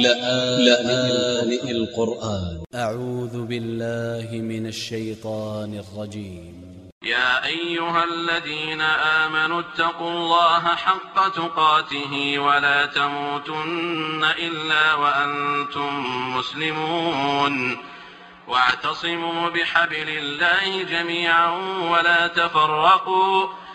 لآن القرآن. أ ع و ذ ب ا ل ل ه من ا ل ش ي ط ا ن ا ل ج ي م يا أيها الذين آمنوا اتقوا الله حق تقاته ولا تموتن إلا وأنتم مسلمون. واعتصموا بحبل الله جميعا ولا تفرقوا.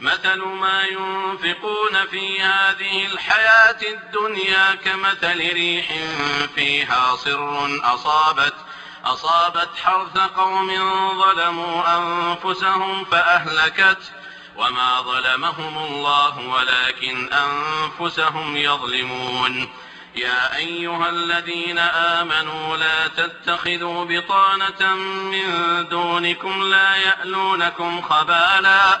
مثل ما ينفقون في هذه الحياة الدنيا كمثل ريح فيها صر أصابت أصابت حرث قوم ظلموا أنفسهم فأهلكت. وما ظلمهم الله ولكن أنفسهم يظلمون. يا أيها الذين آمنوا لا تتخذوا بطانة من دونكم لا يألونكم خبالا.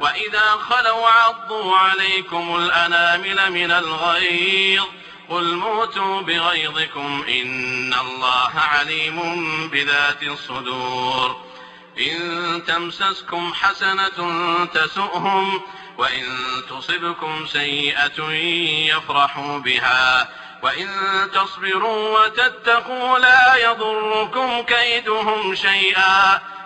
وإذا خلوا عضوا عليكم الأنامل من الغيظ قل موتوا بغيظكم إن الله عليم بذات الصدور إن تمسسكم حسنة تسؤهم وإن تصبكم سيئة يفرحوا بها وإن تصبروا وتتقوا لا يضركم كيدهم شيئا